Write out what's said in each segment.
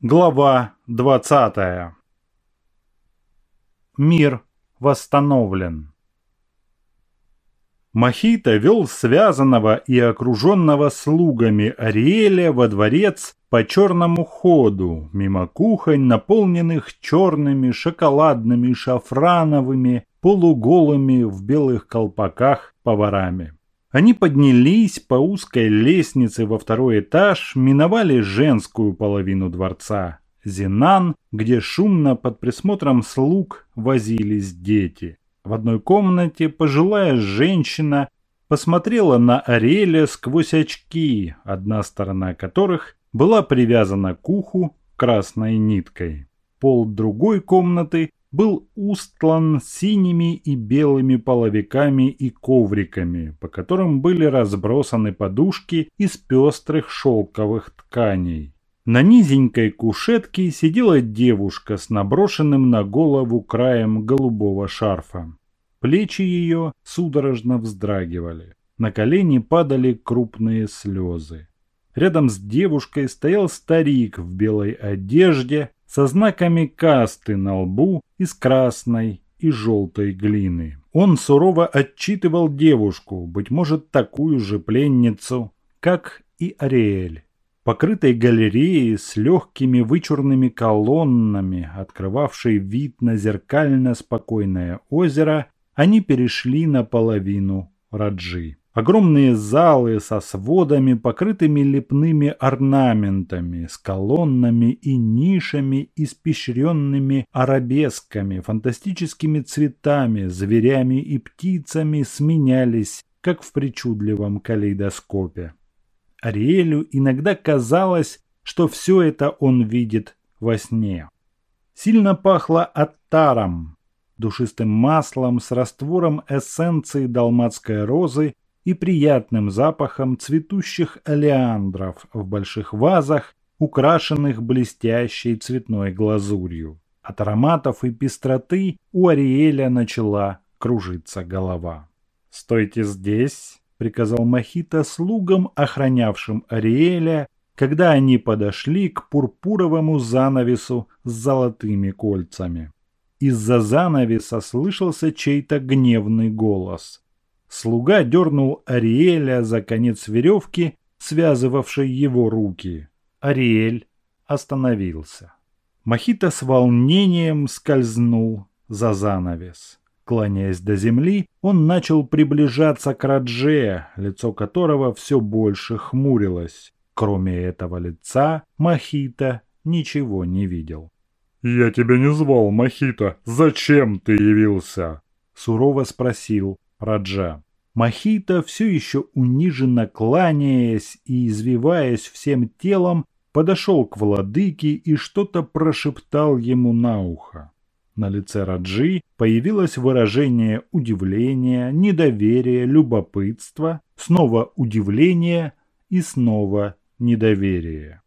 Глава 20. Мир восстановлен. Махита вел связанного и окруженного слугами Ариэля во дворец по черному ходу, мимо кухонь, наполненных черными, шоколадными, шафрановыми, полуголыми в белых колпаках поварами. Они поднялись по узкой лестнице во второй этаж, миновали женскую половину дворца. Зинан, где шумно под присмотром слуг возились дети. В одной комнате пожилая женщина посмотрела на Ареля сквозь очки, одна сторона которых была привязана к уху красной ниткой. Пол другой комнаты был устлан синими и белыми половиками и ковриками, по которым были разбросаны подушки из пестрых шелковых тканей. На низенькой кушетке сидела девушка с наброшенным на голову краем голубого шарфа. Плечи ее судорожно вздрагивали. На колени падали крупные слезы. Рядом с девушкой стоял старик в белой одежде со знаками касты на лбу из красной и желтой глины. Он сурово отчитывал девушку, быть может, такую же пленницу, как и Ариэль. Покрытой галереей с легкими вычурными колоннами, открывавшей вид на зеркально спокойное озеро, они перешли на половину Раджи. Огромные залы со сводами, покрытыми лепными орнаментами, с колоннами и нишами, испещренными арабесками, фантастическими цветами, зверями и птицами сменялись, как в причудливом калейдоскопе. Ариэлю иногда казалось, что все это он видит во сне. Сильно пахло аттаром, душистым маслом с раствором эссенции далматской розы и приятным запахом цветущих олеандров в больших вазах, украшенных блестящей цветной глазурью. От ароматов и пестроты у Ариэля начала кружиться голова. «Стойте здесь», — приказал Махита слугам, охранявшим Ариэля, когда они подошли к пурпуровому занавесу с золотыми кольцами. Из-за занавеса слышался чей-то гневный голос. Слуга дернул Ариэля за конец веревки, связывавшей его руки. Ариэль остановился. Махита с волнением скользнул за занавес. Кланяясь до земли, он начал приближаться к Радже, лицо которого все больше хмурилось. Кроме этого лица, Махита ничего не видел. «Я тебя не звал, Махита. Зачем ты явился?» Сурово спросил Раджа. Махита, все еще униженно кланяясь и извиваясь всем телом, подошел к владыке и что-то прошептал ему на ухо. На лице Раджи появилось выражение удивления, недоверия, любопытства, снова удивление и снова недоверие.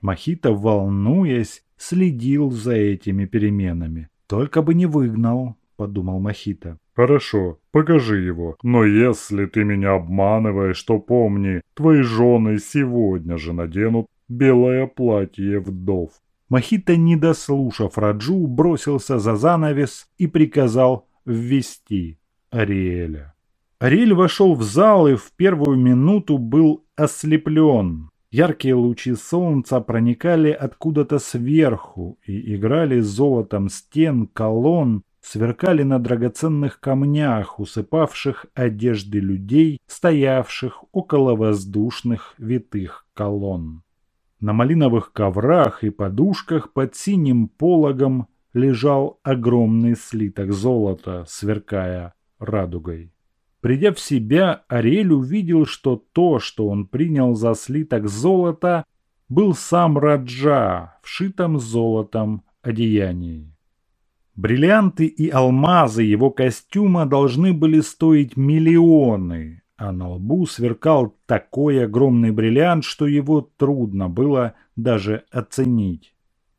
Махита, волнуясь, следил за этими переменами. «Только бы не выгнал», — подумал Махита. Хорошо, покажи его. Но если ты меня обманываешь, то помни, твои жены сегодня же наденут белое платье вдов. Махита, не дослушав Раджу, бросился за занавес и приказал ввести Ариэля. Ариэль вошел в зал и в первую минуту был ослеплен. Яркие лучи солнца проникали откуда-то сверху и играли золотом стен, колонн, сверкали на драгоценных камнях, усыпавших одежды людей, стоявших около воздушных витых колонн. На малиновых коврах и подушках под синим пологом лежал огромный слиток золота, сверкая радугой. Придя в себя, Ариэль увидел, что то, что он принял за слиток золота, был сам Раджа в шитом золотом одеянии. Бриллианты и алмазы его костюма должны были стоить миллионы, а на лбу сверкал такой огромный бриллиант, что его трудно было даже оценить.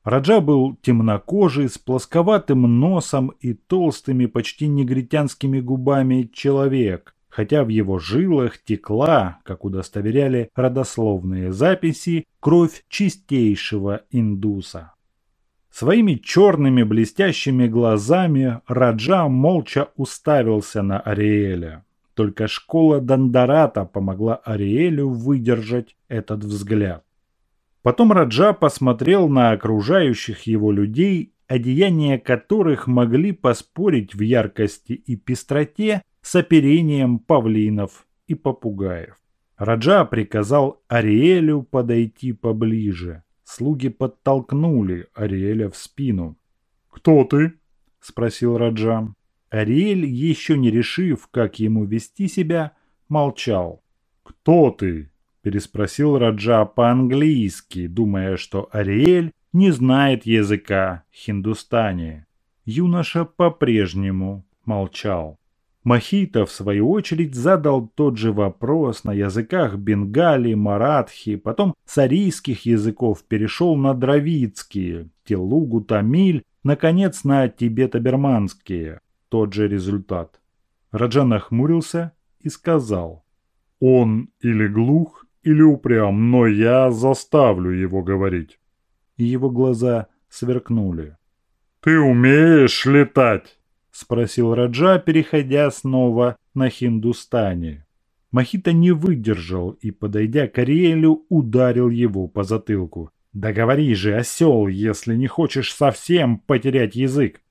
Раджа был темнокожий, с плосковатым носом и толстыми, почти негритянскими губами человек, хотя в его жилах текла, как удостоверяли родословные записи, кровь чистейшего индуса. Своими черными блестящими глазами Раджа молча уставился на Ариэля. Только школа Дандарата помогла Ариэлю выдержать этот взгляд. Потом Раджа посмотрел на окружающих его людей, одеяния которых могли поспорить в яркости и пестроте с оперением павлинов и попугаев. Раджа приказал Ариэлю подойти поближе. Слуги подтолкнули Ариэля в спину. «Кто ты?» – спросил Раджа. Ариэль, еще не решив, как ему вести себя, молчал. «Кто ты?» – переспросил Раджа по-английски, думая, что Ариэль не знает языка хиндустани. Юноша по-прежнему молчал. Махита, в свою очередь, задал тот же вопрос на языках бенгали, маратхи, потом с арийских языков перешел на дравидские, телугу, тамиль, наконец на тибето-берманские. Тот же результат. Раджа нахмурился и сказал. «Он или глух, или упрям, но я заставлю его говорить». И его глаза сверкнули. «Ты умеешь летать?» – спросил Раджа, переходя снова на хиндустане. Махита не выдержал и, подойдя к Ариэлю, ударил его по затылку. «Да говори же, осел, если не хочешь совсем потерять язык!»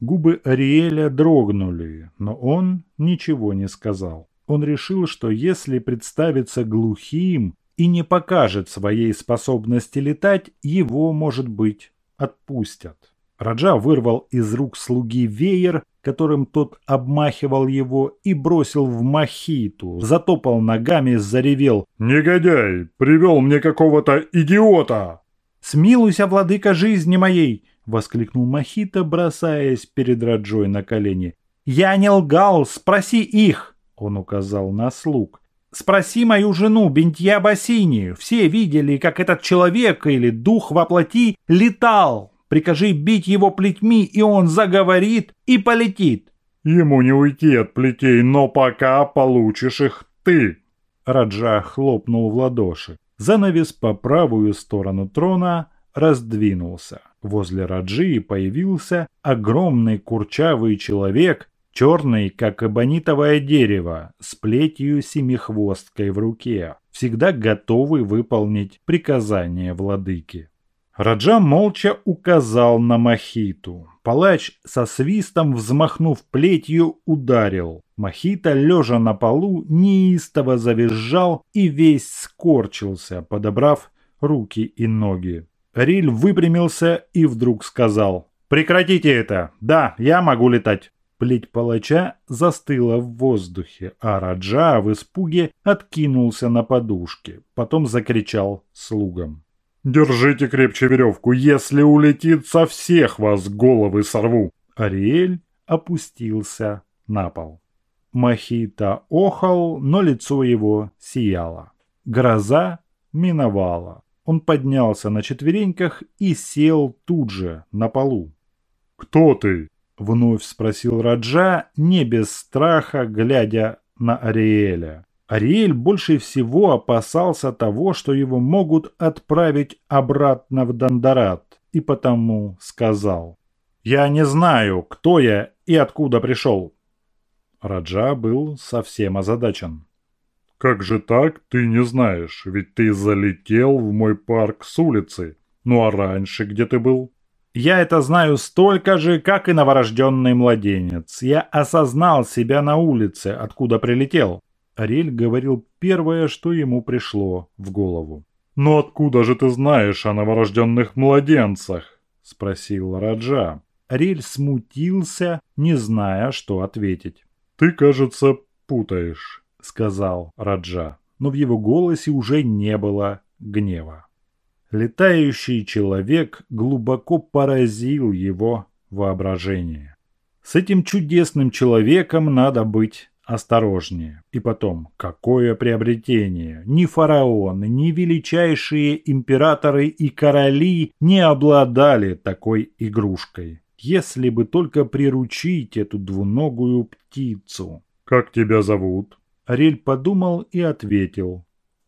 Губы Ариэля дрогнули, но он ничего не сказал. Он решил, что если представится глухим и не покажет своей способности летать, его, может быть, отпустят. Раджа вырвал из рук слуги веер, которым тот обмахивал его, и бросил в махиту. Затопал ногами, заревел. «Негодяй! Привел мне какого-то идиота!» «Смилуйся, владыка жизни моей!» — воскликнул Махита, бросаясь перед Раджой на колени. «Я не лгал! Спроси их!» — он указал на слуг. «Спроси мою жену, Бентья Бассини. Все видели, как этот человек или дух воплоти летал, Прикажи бить его плетьми, и он заговорит и полетит. Ему не уйти от плетей, но пока получишь их ты. Раджа хлопнул в ладоши. Занавес по правую сторону трона раздвинулся. Возле Раджи появился огромный курчавый человек, черный, как эбонитовое дерево, с плетью семихвосткой в руке, всегда готовый выполнить приказание владыки. Раджа молча указал на Махиту. Палач со свистом, взмахнув плетью, ударил. Махита, лежа на полу, неистово завизжал и весь скорчился, подобрав руки и ноги. Риль выпрямился и вдруг сказал «Прекратите это! Да, я могу летать!» Плеть палача застыла в воздухе, а Раджа в испуге откинулся на подушке, потом закричал слугам. Держите крепче веревку, если улетит, со всех вас головы сорву. Ариэль опустился на пол. Махита охал, но лицо его сияло. Гроза миновала. Он поднялся на четвереньках и сел тут же, на полу. «Кто ты?» – вновь спросил Раджа, не без страха, глядя на Ариэля. Ариэль больше всего опасался того, что его могут отправить обратно в Дандарат, и потому сказал «Я не знаю, кто я и откуда пришел». Раджа был совсем озадачен. «Как же так, ты не знаешь? Ведь ты залетел в мой парк с улицы. Ну а раньше где ты был?» «Я это знаю столько же, как и новорожденный младенец. Я осознал себя на улице, откуда прилетел. Ариэль говорил первое, что ему пришло в голову. «Но откуда же ты знаешь о новорожденных младенцах?» – спросил Раджа. Ариэль смутился, не зная, что ответить. «Ты, кажется, путаешь», – сказал Раджа. Но в его голосе уже не было гнева. Летающий человек глубоко поразил его воображение. С этим чудесным человеком надо быть осторожнее. И потом, какое приобретение! Ни фараоны, ни величайшие императоры и короли не обладали такой игрушкой. Если бы только приручить эту двуногую птицу. «Как тебя зовут?» Ариэль подумал и ответил.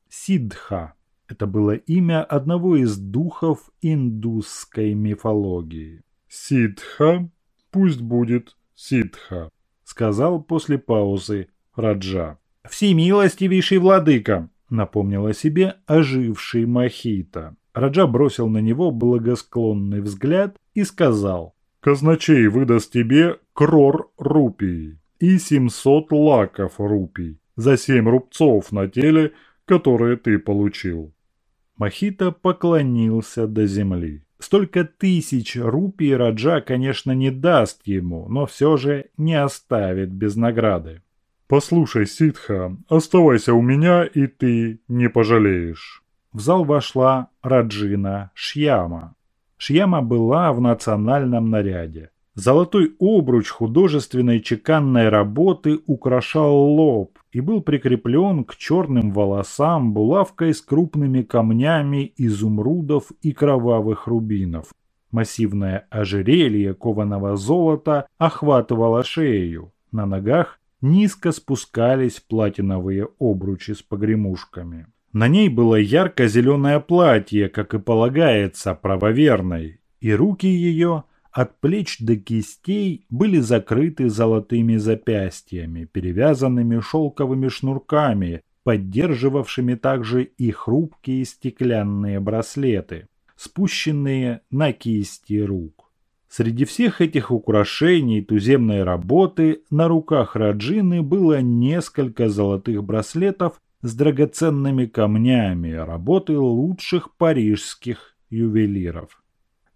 Сидха. Это было имя одного из духов индусской мифологии. «Сидха? Пусть будет Сидха», — сказал после паузы Раджа. «Всемилостивейший владыка», — напомнил о себе оживший Махита. Раджа бросил на него благосклонный взгляд и сказал. «Казначей выдаст тебе крор рупий и семьсот лаков рупий за семь рубцов на теле, которые ты получил». Махита поклонился до земли. Столько тысяч рупий Раджа, конечно, не даст ему, но все же не оставит без награды. «Послушай, Ситха, оставайся у меня, и ты не пожалеешь». В зал вошла Раджина Шьяма. Шьяма была в национальном наряде. Золотой обруч художественной чеканной работы украшал лоб и был прикреплен к черным волосам булавкой с крупными камнями изумрудов и кровавых рубинов. Массивное ожерелье кованого золота охватывало шею. На ногах низко спускались платиновые обручи с погремушками. На ней было ярко-зеленое платье, как и полагается правоверной, и руки ее – от плеч до кистей были закрыты золотыми запястьями, перевязанными шелковыми шнурками, поддерживавшими также и хрупкие стеклянные браслеты, спущенные на кисти рук. Среди всех этих украшений туземной работы на руках Раджины было несколько золотых браслетов с драгоценными камнями работы лучших парижских ювелиров.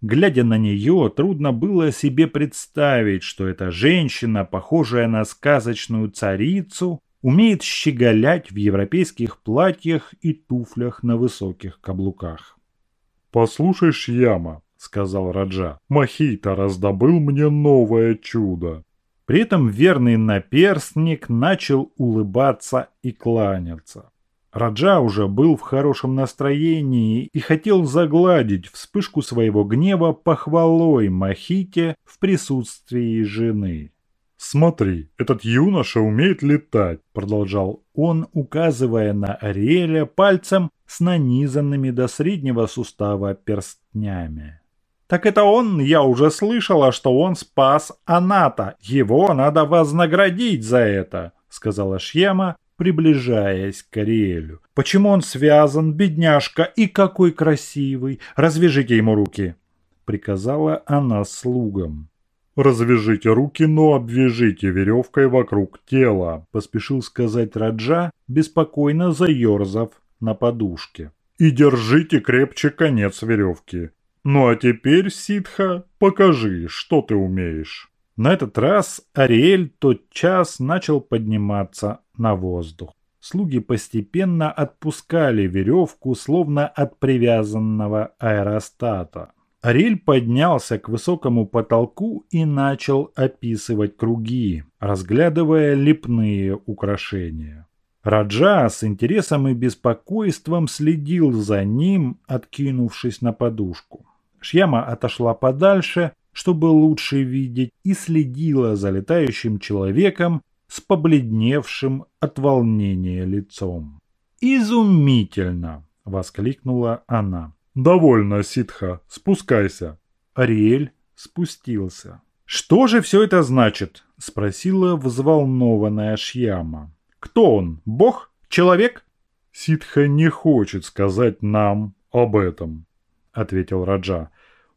Глядя на нее, трудно было себе представить, что эта женщина, похожая на сказочную царицу, умеет щеголять в европейских платьях и туфлях на высоких каблуках. «Послушай, Шьяма», — сказал Раджа, — «Махита раздобыл мне новое чудо». При этом верный наперстник начал улыбаться и кланяться. Раджа уже был в хорошем настроении и хотел загладить вспышку своего гнева похвалой Махите в присутствии жены. «Смотри, этот юноша умеет летать», – продолжал он, указывая на Ариэля пальцем с нанизанными до среднего сустава перстнями. «Так это он, я уже слышала, что он спас Аната. Его надо вознаградить за это», – сказала Шьяма, приближаясь к Ариэлю. «Почему он связан, бедняжка, и какой красивый! Развяжите ему руки!» — приказала она слугам. «Развяжите руки, но обвяжите веревкой вокруг тела», – поспешил сказать Раджа, беспокойно заерзав на подушке. «И держите крепче конец веревки. Ну а теперь, ситха, покажи, что ты умеешь». На этот раз Ариэль тотчас начал подниматься на воздух. Слуги постепенно отпускали веревку, словно от привязанного аэростата. Ариэль поднялся к высокому потолку и начал описывать круги, разглядывая лепные украшения. Раджа с интересом и беспокойством следил за ним, откинувшись на подушку. Шьяма отошла подальше, чтобы лучше видеть, и следила за летающим человеком с побледневшим от волнения лицом. «Изумительно!» – воскликнула она. «Довольно, ситха, спускайся!» Ариэль спустился. «Что же все это значит?» – спросила взволнованная Шьяма. «Кто он? Бог? Человек?» «Ситха не хочет сказать нам об этом», – ответил Раджа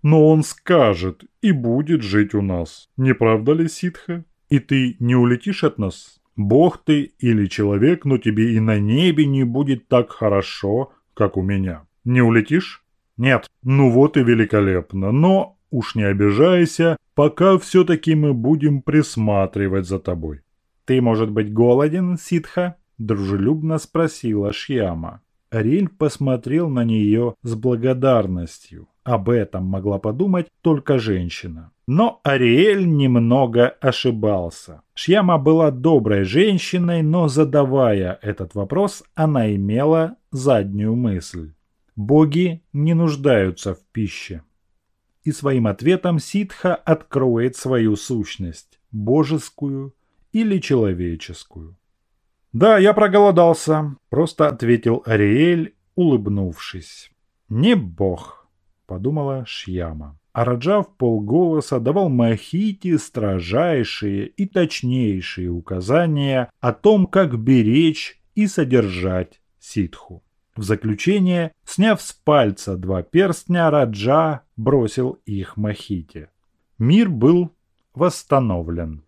но он скажет и будет жить у нас. Не правда ли, ситха? И ты не улетишь от нас? Бог ты или человек, но тебе и на небе не будет так хорошо, как у меня. Не улетишь? Нет. Ну вот и великолепно. Но уж не обижайся, пока все-таки мы будем присматривать за тобой. Ты, может быть, голоден, ситха? Дружелюбно спросила Шьяма. Ариэль посмотрел на нее с благодарностью. Об этом могла подумать только женщина. Но Ариэль немного ошибался. Шьяма была доброй женщиной, но задавая этот вопрос, она имела заднюю мысль. Боги не нуждаются в пище. И своим ответом ситха откроет свою сущность, божескую или человеческую. «Да, я проголодался», – просто ответил Ариэль, улыбнувшись. «Не бог», – подумала Шьяма. А Раджа в полголоса давал Махити строжайшие и точнейшие указания о том, как беречь и содержать ситху. В заключение, сняв с пальца два перстня, Раджа бросил их Махите. Мир был восстановлен.